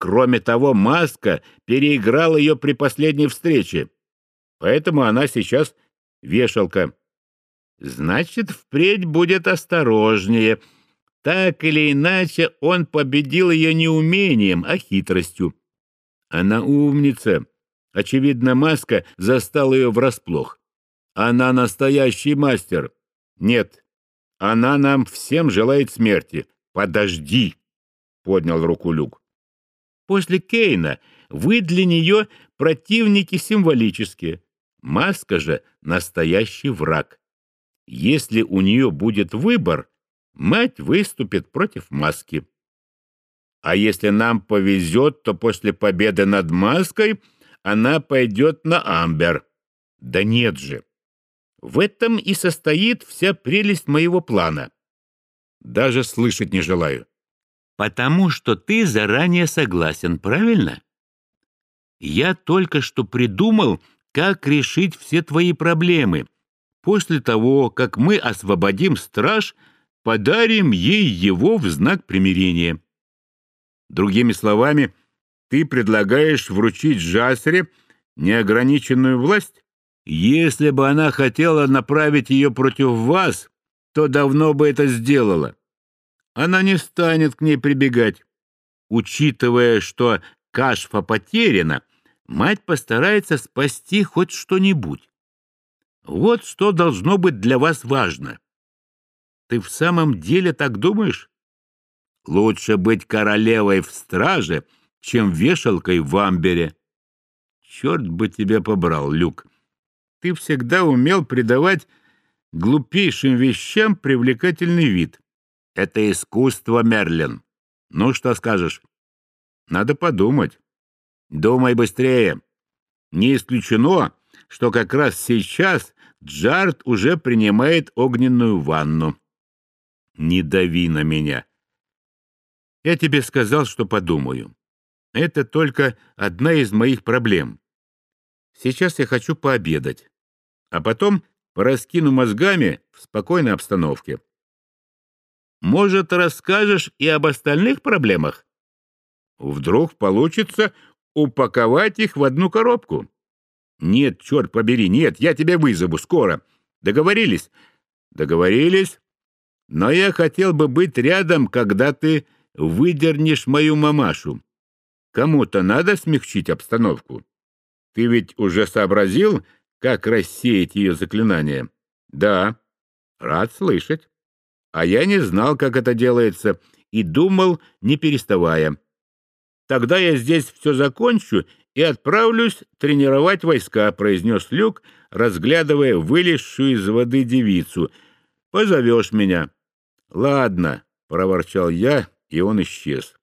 Кроме того, Маска переиграл ее при последней встрече. Поэтому она сейчас вешалка. Значит, впредь будет осторожнее. Так или иначе, он победил ее не умением, а хитростью. Она умница. Очевидно, Маска застал ее врасплох. Она настоящий мастер. Нет, она нам всем желает смерти. Подожди, — поднял руку Люк. После Кейна вы для нее противники символические. Маска же — настоящий враг. Если у нее будет выбор, мать выступит против маски. А если нам повезет, то после победы над маской она пойдет на Амбер. Да нет же. В этом и состоит вся прелесть моего плана. Даже слышать не желаю. Потому что ты заранее согласен, правильно? Я только что придумал, как решить все твои проблемы. После того, как мы освободим страж, подарим ей его в знак примирения. Другими словами, ты предлагаешь вручить Жасре неограниченную власть? Если бы она хотела направить ее против вас, то давно бы это сделала. Она не станет к ней прибегать. Учитывая, что Кашфа потеряна, мать постарается спасти хоть что-нибудь. Вот что должно быть для вас важно. Ты в самом деле так думаешь? Лучше быть королевой в страже, чем вешалкой в амбере. Черт бы тебя побрал, Люк. Ты всегда умел придавать глупейшим вещам привлекательный вид. Это искусство, Мерлин. Ну, что скажешь? Надо подумать. Думай быстрее. Не исключено, что как раз сейчас Джард уже принимает огненную ванну. Не дави на меня. Я тебе сказал, что подумаю. Это только одна из моих проблем. Сейчас я хочу пообедать, а потом пораскину мозгами в спокойной обстановке. Может, расскажешь и об остальных проблемах? Вдруг получится упаковать их в одну коробку. Нет, черт побери, нет, я тебя вызову скоро. Договорились? Договорились. Но я хотел бы быть рядом, когда ты выдернешь мою мамашу. Кому-то надо смягчить обстановку. Ты ведь уже сообразил, как рассеять ее заклинание? Да. Рад слышать. А я не знал, как это делается, и думал, не переставая. Тогда я здесь все закончу и отправлюсь тренировать войска, произнес Люк, разглядывая вылезшую из воды девицу. Позовешь меня. Ладно, проворчал я и он исчез.